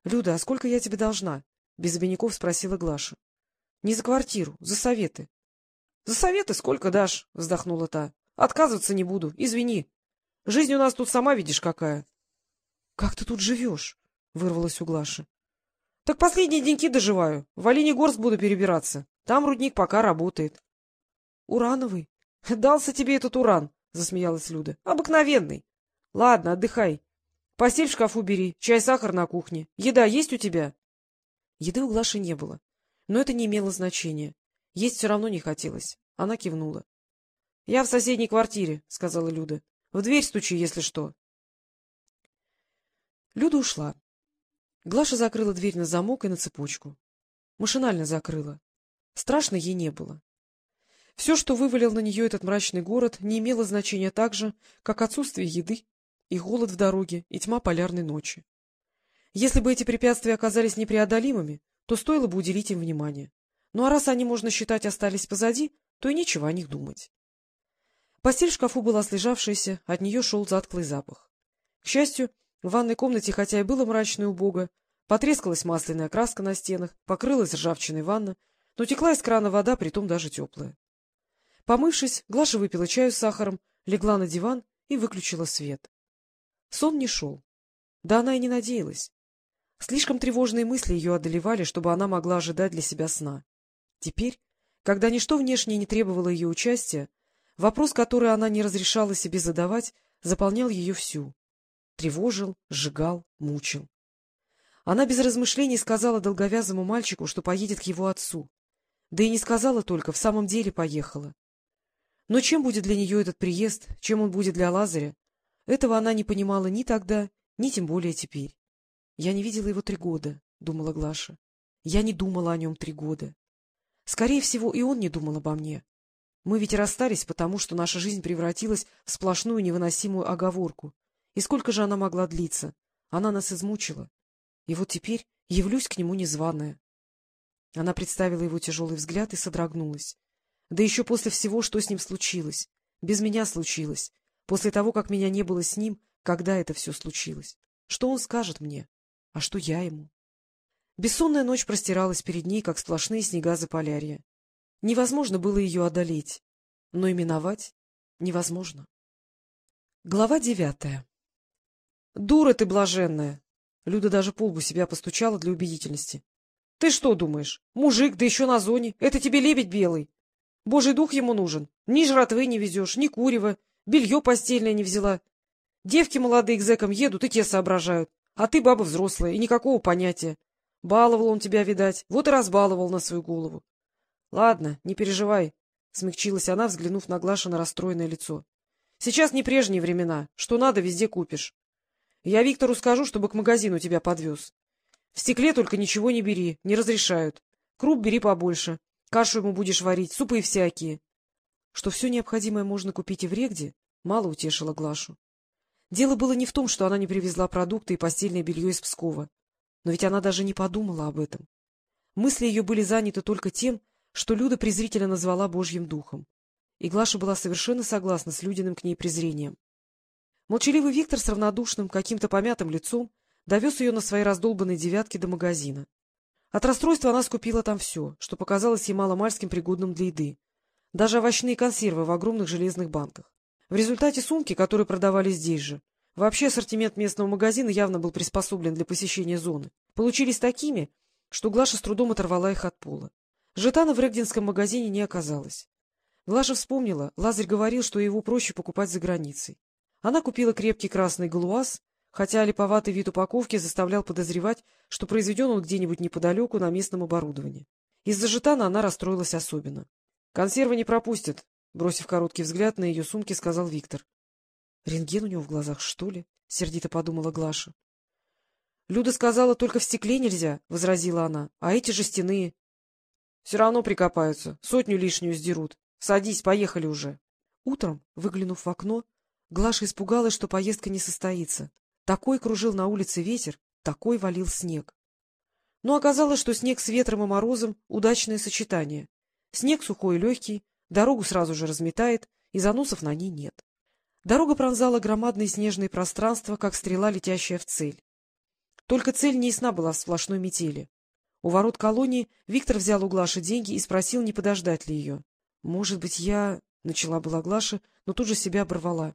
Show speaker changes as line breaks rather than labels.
— Люда, а сколько я тебе должна? — без обиняков спросила Глаша. — Не за квартиру, за советы. — За советы сколько дашь? — вздохнула та. — Отказываться не буду, извини. Жизнь у нас тут сама видишь какая. — Как ты тут живешь? — вырвалась у Глаши. — Так последние деньки доживаю. В Оленегорск буду перебираться. Там рудник пока работает. — Урановый? — Дался тебе этот уран, — засмеялась Люда. — Обыкновенный. Ладно, отдыхай. Постель в шкафу бери, чай, сахар на кухне. Еда есть у тебя? Еды у Глаши не было, но это не имело значения. Есть все равно не хотелось. Она кивнула. — Я в соседней квартире, — сказала Люда. — В дверь стучи, если что. Люда ушла. Глаша закрыла дверь на замок и на цепочку. Машинально закрыла. Страшно ей не было. Все, что вывалил на нее этот мрачный город, не имело значения так же, как отсутствие еды, и голод в дороге, и тьма полярной ночи. Если бы эти препятствия оказались непреодолимыми, то стоило бы уделить им внимание. Ну а раз они, можно считать, остались позади, то и нечего о них думать. Постель в шкафу была слежавшаяся, от нее шел затклый запах. К счастью, в ванной комнате, хотя и было мрачно и убого, потрескалась масляная краска на стенах, покрылась ржавчиной ванна, но текла из крана вода, притом даже теплая. Помывшись, Глаша выпила чаю с сахаром, легла на диван и выключила свет. Сон не шел. Да она и не надеялась. Слишком тревожные мысли ее одолевали, чтобы она могла ожидать для себя сна. Теперь, когда ничто внешнее не требовало ее участия, вопрос, который она не разрешала себе задавать, заполнял ее всю. Тревожил, сжигал, мучил. Она без размышлений сказала долговязому мальчику, что поедет к его отцу. Да и не сказала только, в самом деле поехала. Но чем будет для нее этот приезд, чем он будет для Лазаря, этого она не понимала ни тогда, ни тем более теперь. — Я не видела его три года, — думала Глаша. Я не думала о нем три года. Скорее всего, и он не думал обо мне. Мы ведь расстались, потому что наша жизнь превратилась в сплошную невыносимую оговорку. И сколько же она могла длиться? Она нас измучила. И вот теперь явлюсь к нему незваная. Она представила его тяжелый взгляд и содрогнулась. Да еще после всего, что с ним случилось. Без меня случилось. После того, как меня не было с ним, когда это все случилось. Что он скажет мне? А что я ему? Бессонная ночь простиралась перед ней, как сплошные снега Заполярья. Невозможно было ее одолеть, но и миновать невозможно. Глава девятая — Дура ты блаженная! Люда даже полбу себя постучала для убедительности. — Ты что думаешь? Мужик, да еще на зоне. Это тебе лебедь белый. Божий дух ему нужен. Ни жратвы не везешь, ни курева, белье постельное не взяла. Девки молодые к зэкам едут и те соображают. А ты баба взрослая, и никакого понятия. Баловал он тебя, видать, вот и разбаловал на свою голову. — Ладно, не переживай, — смягчилась она, взглянув на Глаша на расстроенное лицо. — Сейчас не прежние времена. Что надо, везде купишь. Я Виктору скажу, чтобы к магазину тебя подвез. В стекле только ничего не бери, не разрешают. Круп бери побольше. Кашу ему будешь варить, супы всякие. Что все необходимое можно купить и в Регде, мало утешило Глашу. Дело было не в том, что она не привезла продукты и постельное белье из Пскова. Но ведь она даже не подумала об этом. Мысли ее были заняты только тем, что Люда презрительно назвала Божьим духом. И Глаша была совершенно согласна с Людиным к ней презрением. Молчаливый Виктор с равнодушным, каким-то помятым лицом довез ее на своей раздолбанной девятке до магазина. От расстройства она скупила там все, что показалось ей маломальским пригодным для еды. Даже овощные консервы в огромных железных банках. В результате сумки, которые продавали здесь же, вообще ассортимент местного магазина явно был приспособлен для посещения зоны, получились такими, что Глаша с трудом оторвала их от пола. Жетана в регдинском магазине не оказалось. Глаша вспомнила, Лазарь говорил, что его проще покупать за границей. Она купила крепкий красный галуаз, хотя липоватый вид упаковки заставлял подозревать, что произведен он где-нибудь неподалеку на местном оборудовании. Из-за жетана она расстроилась особенно. — Консервы не пропустят, — бросив короткий взгляд на ее сумки, сказал Виктор. — Рентген у него в глазах, что ли? — сердито подумала Глаша. — Люда сказала, только в стекле нельзя, — возразила она, — а эти жестяные. — Все равно прикопаются, сотню лишнюю сдерут. Садись, поехали уже. Утром, выглянув в окно, Глаша испугалась, что поездка не состоится. Такой кружил на улице ветер, такой валил снег. Но оказалось, что снег с ветром и морозом — удачное сочетание. Снег сухой и легкий, дорогу сразу же разметает, и заносов на ней нет. Дорога пронзала громадные снежные пространства, как стрела, летящая в цель. Только цель не ясна была в сплошной метели. У ворот колонии Виктор взял у Глаши деньги и спросил, не подождать ли ее. — Может быть, я... — начала была Глаша, но тут же себя оборвала.